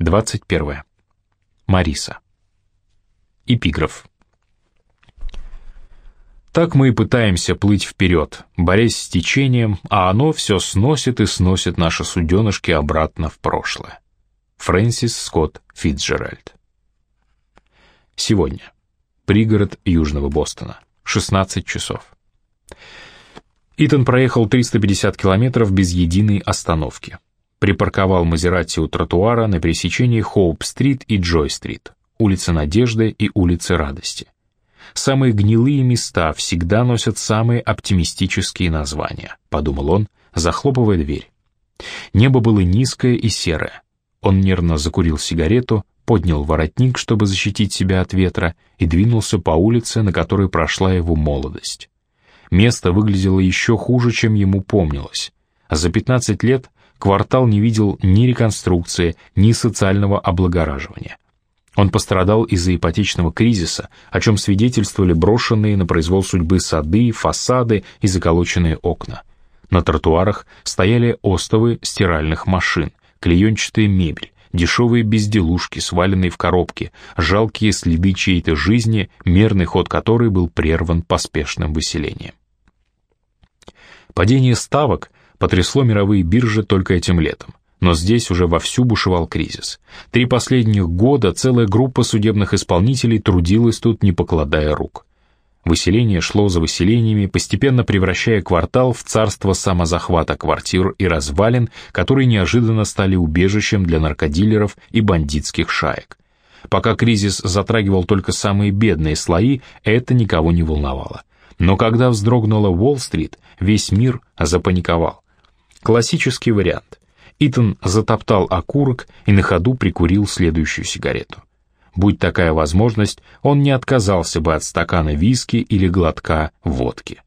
21. Мариса. Эпиграф. Так мы и пытаемся плыть вперед, борясь с течением, а оно все сносит и сносит наши суденышки обратно в прошлое. Фрэнсис Скотт Фитджеральд. Сегодня. Пригород Южного Бостона. 16 часов. Итан проехал 350 километров без единой остановки. Припарковал Мазерати у тротуара на пересечении Хоуп-стрит и Джой-стрит, улицы Надежды и улицы Радости. Самые гнилые места всегда носят самые оптимистические названия, подумал он, захлопывая дверь. Небо было низкое и серое. Он нервно закурил сигарету, поднял воротник, чтобы защитить себя от ветра, и двинулся по улице, на которой прошла его молодость. Место выглядело еще хуже, чем ему помнилось. За 15 лет квартал не видел ни реконструкции, ни социального облагораживания. Он пострадал из-за ипотечного кризиса, о чем свидетельствовали брошенные на произвол судьбы сады, фасады и заколоченные окна. На тротуарах стояли остовы стиральных машин, клеенчатая мебель, дешевые безделушки, сваленные в коробки, жалкие следы чьей-то жизни, мерный ход которой был прерван поспешным выселением. Падение ставок потрясло мировые биржи только этим летом. Но здесь уже вовсю бушевал кризис. Три последних года целая группа судебных исполнителей трудилась тут, не покладая рук. Выселение шло за выселениями, постепенно превращая квартал в царство самозахвата квартир и развалин, которые неожиданно стали убежищем для наркодилеров и бандитских шаек. Пока кризис затрагивал только самые бедные слои, это никого не волновало. Но когда вздрогнула Уолл-стрит, весь мир запаниковал. Классический вариант. Итан затоптал окурок и на ходу прикурил следующую сигарету. Будь такая возможность, он не отказался бы от стакана виски или глотка водки.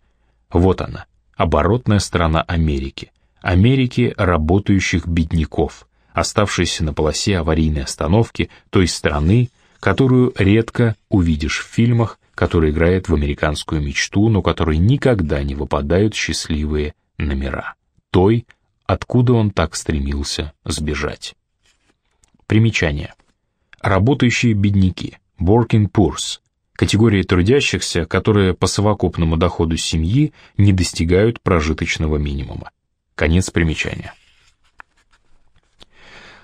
Вот она, оборотная сторона Америки. Америки работающих бедняков, оставшейся на полосе аварийной остановки той страны, которую редко увидишь в фильмах, который играет в американскую мечту, но которой никогда не выпадают счастливые номера. Той, откуда он так стремился сбежать. Примечание. Работающие бедняки, working poors, категория трудящихся, которые по совокупному доходу семьи не достигают прожиточного минимума. Конец примечания.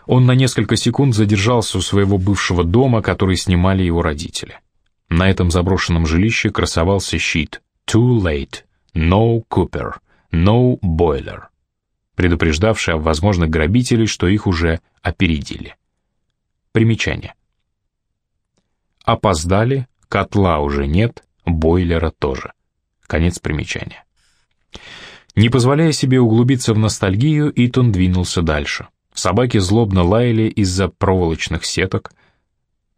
Он на несколько секунд задержался у своего бывшего дома, который снимали его родители. На этом заброшенном жилище красовался щит «Too late», «No Cooper», «No Boiler» предупреждавший о возможных грабителей, что их уже опередили. Примечание. Опоздали, котла уже нет, бойлера тоже. Конец примечания. Не позволяя себе углубиться в ностальгию, Итон двинулся дальше. Собаки злобно лаяли из-за проволочных сеток,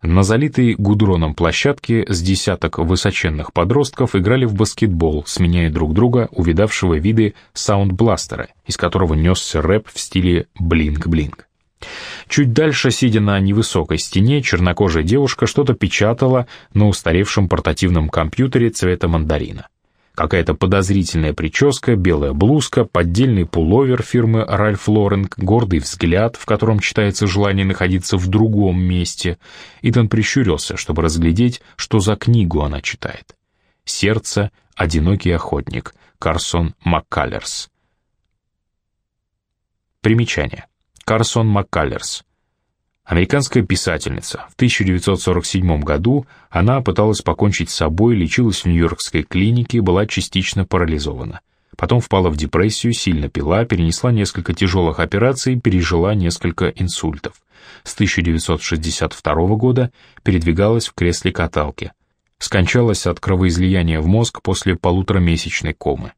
на залитой гудроном площадке с десяток высоченных подростков играли в баскетбол, сменяя друг друга увидавшего виды саундбластера, из которого несся рэп в стиле блинк-блинк. Чуть дальше, сидя на невысокой стене, чернокожая девушка что-то печатала на устаревшем портативном компьютере цвета мандарина. Какая-то подозрительная прическа, белая блузка, поддельный пуловер фирмы Ральф Лорен, гордый взгляд, в котором читается желание находиться в другом месте. Итан прищурился, чтобы разглядеть, что за книгу она читает. «Сердце. Одинокий охотник. Карсон Маккалерс». Примечание. Карсон Маккалерс. Американская писательница. В 1947 году она пыталась покончить с собой, лечилась в Нью-Йоркской клинике, была частично парализована. Потом впала в депрессию, сильно пила, перенесла несколько тяжелых операций, пережила несколько инсультов. С 1962 года передвигалась в кресле каталки. Скончалась от кровоизлияния в мозг после полуторамесячной комы.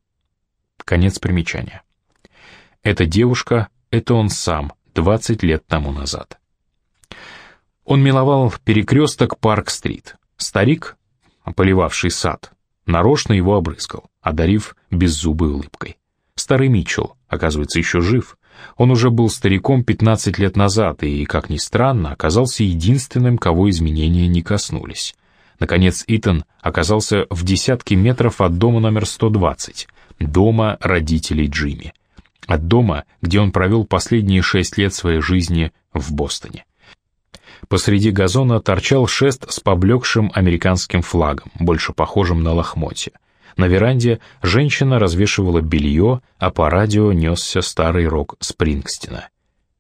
Конец примечания. Эта девушка — это он сам, 20 лет тому назад. Он миловал перекресток Парк-стрит. Старик, поливавший сад, нарочно его обрызгал, одарив беззубой улыбкой. Старый Митчелл, оказывается, еще жив. Он уже был стариком 15 лет назад и, как ни странно, оказался единственным, кого изменения не коснулись. Наконец Итан оказался в десятке метров от дома номер 120, дома родителей Джимми. От дома, где он провел последние шесть лет своей жизни в Бостоне. Посреди газона торчал шест с поблекшим американским флагом, больше похожим на лохмотья. На веранде женщина развешивала белье, а по радио несся старый рок Спрингстина.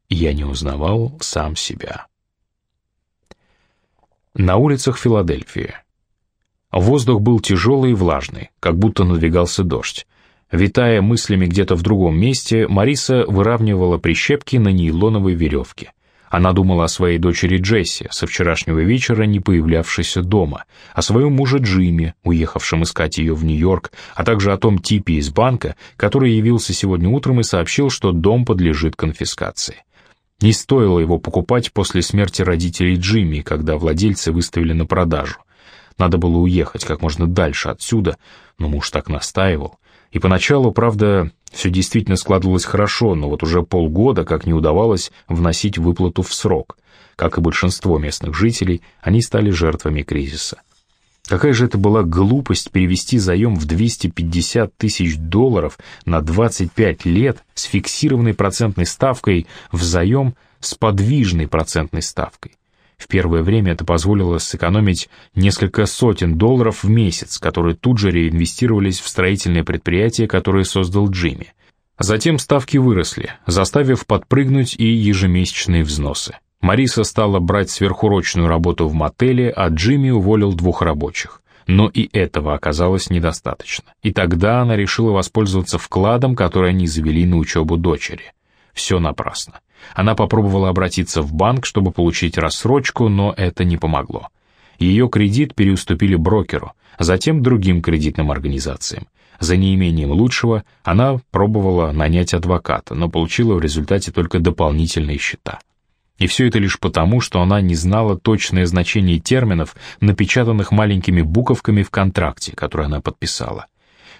Я не узнавал сам себя. На улицах Филадельфии. Воздух был тяжелый и влажный, как будто надвигался дождь. Витая мыслями где-то в другом месте, Мариса выравнивала прищепки на нейлоновой веревке. Она думала о своей дочери Джесси, со вчерашнего вечера не появлявшейся дома, о своем муже Джимми, уехавшем искать ее в Нью-Йорк, а также о том типе из банка, который явился сегодня утром и сообщил, что дом подлежит конфискации. Не стоило его покупать после смерти родителей Джимми, когда владельцы выставили на продажу. Надо было уехать как можно дальше отсюда, но муж так настаивал. И поначалу, правда, все действительно складывалось хорошо, но вот уже полгода как не удавалось вносить выплату в срок. Как и большинство местных жителей, они стали жертвами кризиса. Какая же это была глупость перевести заем в 250 тысяч долларов на 25 лет с фиксированной процентной ставкой в заем с подвижной процентной ставкой. В первое время это позволило сэкономить несколько сотен долларов в месяц, которые тут же реинвестировались в строительное предприятие, которое создал Джимми. Затем ставки выросли, заставив подпрыгнуть и ежемесячные взносы. Мариса стала брать сверхурочную работу в мотеле, а Джимми уволил двух рабочих. Но и этого оказалось недостаточно. И тогда она решила воспользоваться вкладом, который они завели на учебу дочери. Все напрасно. Она попробовала обратиться в банк, чтобы получить рассрочку, но это не помогло. Ее кредит переуступили брокеру, затем другим кредитным организациям. За неимением лучшего она пробовала нанять адвоката, но получила в результате только дополнительные счета. И все это лишь потому, что она не знала точное значение терминов, напечатанных маленькими буковками в контракте, который она подписала.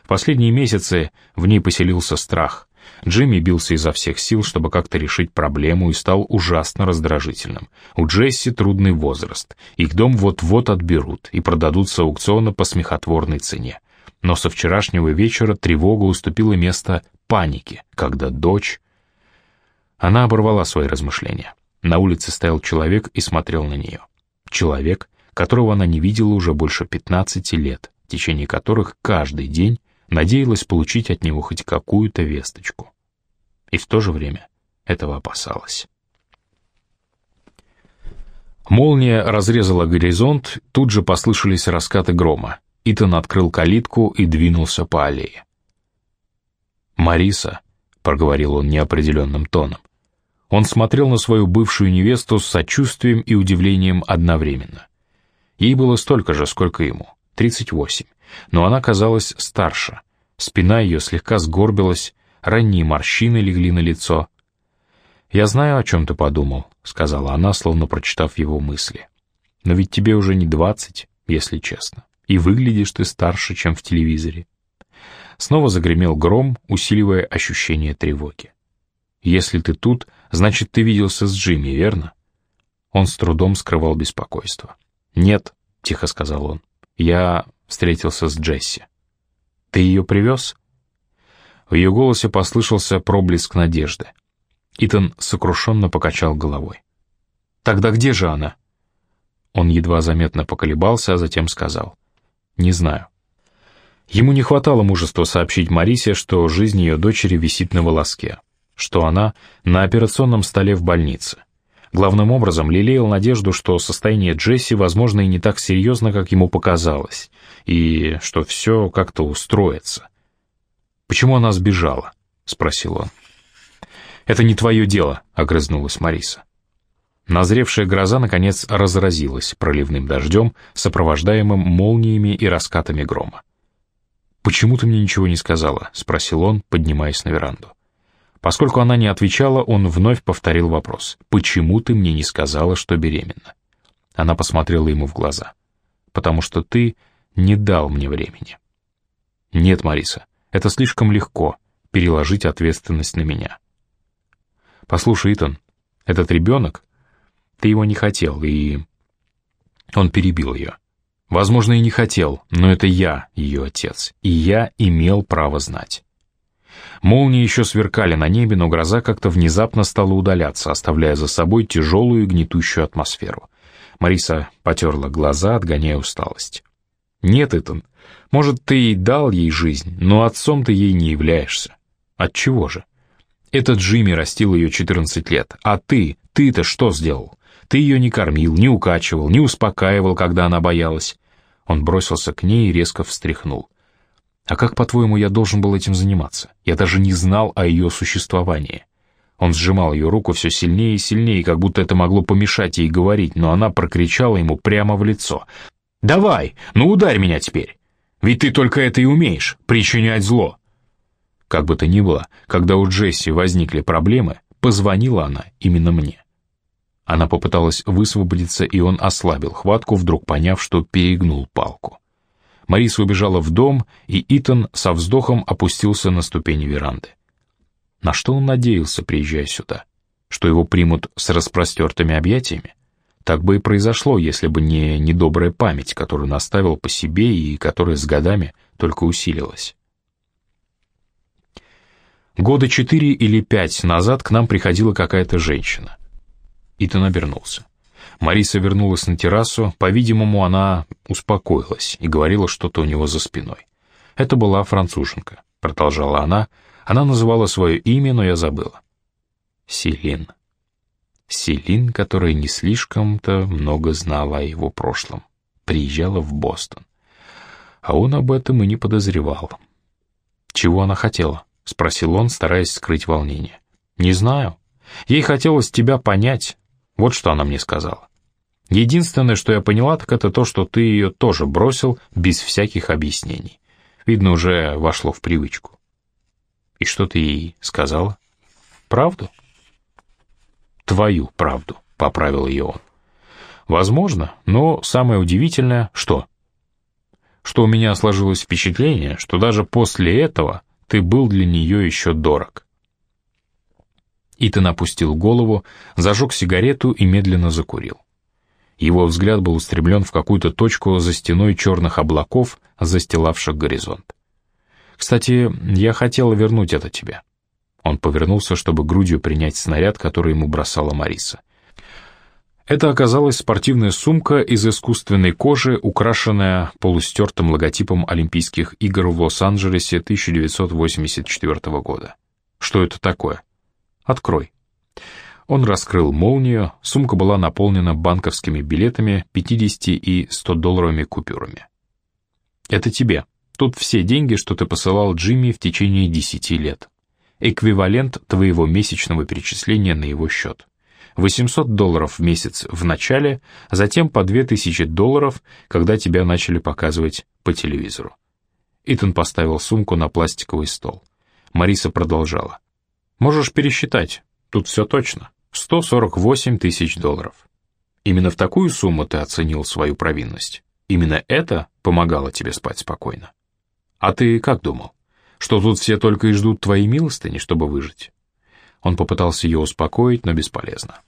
В последние месяцы в ней поселился страх. Джимми бился изо всех сил, чтобы как-то решить проблему, и стал ужасно раздражительным. У Джесси трудный возраст. Их дом вот-вот отберут и продадут с аукциона по смехотворной цене. Но со вчерашнего вечера тревога уступила место панике, когда дочь... Она оборвала свои размышления. На улице стоял человек и смотрел на нее. Человек, которого она не видела уже больше 15 лет, в течение которых каждый день надеялась получить от него хоть какую-то весточку. И в то же время этого опасалась. Молния разрезала горизонт, тут же послышались раскаты грома. Итан открыл калитку и двинулся по аллее. «Мариса», — проговорил он неопределенным тоном. Он смотрел на свою бывшую невесту с сочувствием и удивлением одновременно. Ей было столько же, сколько ему, 38 но она казалась старше. Спина ее слегка сгорбилась, ранние морщины легли на лицо. «Я знаю, о чем ты подумал», — сказала она, словно прочитав его мысли. «Но ведь тебе уже не двадцать, если честно, и выглядишь ты старше, чем в телевизоре». Снова загремел гром, усиливая ощущение тревоги. «Если ты тут, значит, ты виделся с Джимми, верно?» Он с трудом скрывал беспокойство. «Нет», — тихо сказал он, — «я встретился с Джесси. «Ты ее привез?» В ее голосе послышался проблеск надежды. Итан сокрушенно покачал головой. «Тогда где же она?» Он едва заметно поколебался, а затем сказал. «Не знаю». Ему не хватало мужества сообщить Марисе, что жизнь ее дочери висит на волоске, что она на операционном столе в больнице, Главным образом лелеял надежду, что состояние Джесси, возможно, и не так серьезно, как ему показалось, и что все как-то устроится. «Почему она сбежала?» — спросил он. «Это не твое дело», — огрызнулась Мариса. Назревшая гроза, наконец, разразилась проливным дождем, сопровождаемым молниями и раскатами грома. «Почему ты мне ничего не сказала?» — спросил он, поднимаясь на веранду. Поскольку она не отвечала, он вновь повторил вопрос. «Почему ты мне не сказала, что беременна?» Она посмотрела ему в глаза. «Потому что ты не дал мне времени». «Нет, Мариса, это слишком легко, переложить ответственность на меня». «Послушай, Итан, этот ребенок, ты его не хотел, и...» Он перебил ее. «Возможно, и не хотел, но это я ее отец, и я имел право знать». Молнии еще сверкали на небе, но гроза как-то внезапно стала удаляться, оставляя за собой тяжелую и гнетущую атмосферу. Мариса потерла глаза, отгоняя усталость. «Нет, Итан, может, ты и дал ей жизнь, но отцом ты ей не являешься. Отчего же? Этот Джимми растил ее 14 лет, а ты, ты-то что сделал? Ты ее не кормил, не укачивал, не успокаивал, когда она боялась». Он бросился к ней и резко встряхнул. «А как, по-твоему, я должен был этим заниматься? Я даже не знал о ее существовании». Он сжимал ее руку все сильнее и сильнее, как будто это могло помешать ей говорить, но она прокричала ему прямо в лицо. «Давай, ну ударь меня теперь! Ведь ты только это и умеешь, причинять зло!» Как бы то ни было, когда у Джесси возникли проблемы, позвонила она именно мне. Она попыталась высвободиться, и он ослабил хватку, вдруг поняв, что перегнул палку. Мариса убежала в дом, и Итан со вздохом опустился на ступени веранды. На что он надеялся, приезжая сюда? Что его примут с распростертыми объятиями? Так бы и произошло, если бы не недобрая память, которую наставил по себе и которая с годами только усилилась. Года четыре или пять назад к нам приходила какая-то женщина. Итан обернулся. Мариса вернулась на террасу, по-видимому, она успокоилась и говорила что-то у него за спиной. «Это была француженка», — продолжала она, — она называла свое имя, но я забыла. Селин. Селин, которая не слишком-то много знала о его прошлом. Приезжала в Бостон. А он об этом и не подозревал. «Чего она хотела?» — спросил он, стараясь скрыть волнение. «Не знаю. Ей хотелось тебя понять. Вот что она мне сказала. Единственное, что я поняла, так это то, что ты ее тоже бросил без всяких объяснений. Видно, уже вошло в привычку. И что ты ей сказала? Правду? Твою правду, поправил ее он. Возможно, но самое удивительное, что? Что у меня сложилось впечатление, что даже после этого ты был для нее еще дорог. Итан опустил голову, зажег сигарету и медленно закурил. Его взгляд был устремлен в какую-то точку за стеной черных облаков, застилавших горизонт. Кстати, я хотела вернуть это тебе». Он повернулся, чтобы грудью принять снаряд, который ему бросала Мариса. Это оказалась спортивная сумка из искусственной кожи, украшенная полустертым логотипом Олимпийских игр в Лос-Анджелесе 1984 года. Что это такое? Открой. Он раскрыл молнию, сумка была наполнена банковскими билетами, 50 и 100 долларовыми купюрами. «Это тебе», Тут все деньги, что ты посылал Джимми в течение десяти лет. Эквивалент твоего месячного перечисления на его счет. 800 долларов в месяц в начале, затем по 2000 долларов, когда тебя начали показывать по телевизору. Итан поставил сумку на пластиковый стол. Мариса продолжала. «Можешь пересчитать, тут все точно. 148 тысяч долларов. Именно в такую сумму ты оценил свою провинность. Именно это помогало тебе спать спокойно. А ты как думал? Что тут все только и ждут твоей милостыни, чтобы выжить?» Он попытался ее успокоить, но бесполезно.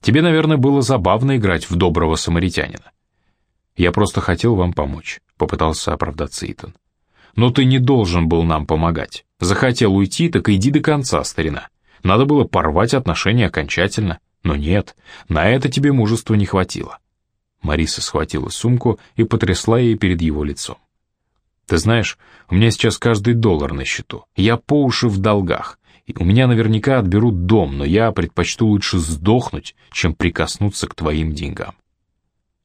«Тебе, наверное, было забавно играть в доброго самаритянина». «Я просто хотел вам помочь», — попытался оправдаться Итан. «Но ты не должен был нам помогать. Захотел уйти, так иди до конца, старина. Надо было порвать отношения окончательно. Но нет, на это тебе мужества не хватило». Мариса схватила сумку и потрясла ей перед его лицом. Ты знаешь, у меня сейчас каждый доллар на счету. Я по уши в долгах. И у меня наверняка отберут дом, но я предпочту лучше сдохнуть, чем прикоснуться к твоим деньгам.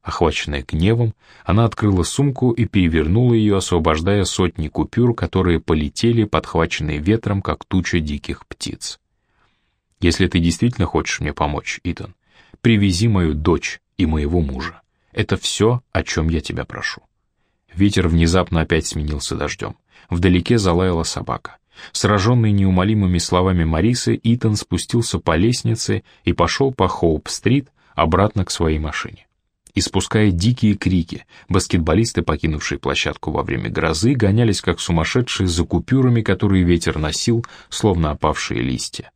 Охваченная гневом, она открыла сумку и перевернула ее, освобождая сотни купюр, которые полетели, подхваченные ветром, как туча диких птиц. «Если ты действительно хочешь мне помочь, Итан, привези мою дочь и моего мужа. Это все, о чем я тебя прошу». Ветер внезапно опять сменился дождем. Вдалеке залаяла собака. Сраженный неумолимыми словами Марисы, Итан спустился по лестнице и пошел по Хоуп-стрит обратно к своей машине. Испуская дикие крики, баскетболисты, покинувшие площадку во время грозы, гонялись как сумасшедшие за купюрами, которые ветер носил, словно опавшие листья.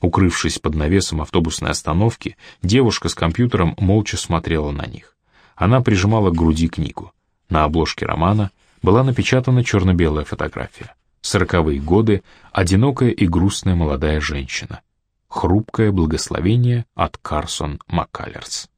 Укрывшись под навесом автобусной остановки, девушка с компьютером молча смотрела на них. Она прижимала к груди книгу. На обложке романа была напечатана черно-белая фотография. Сороковые годы, одинокая и грустная молодая женщина. Хрупкое благословение от Карсон Маккалерс.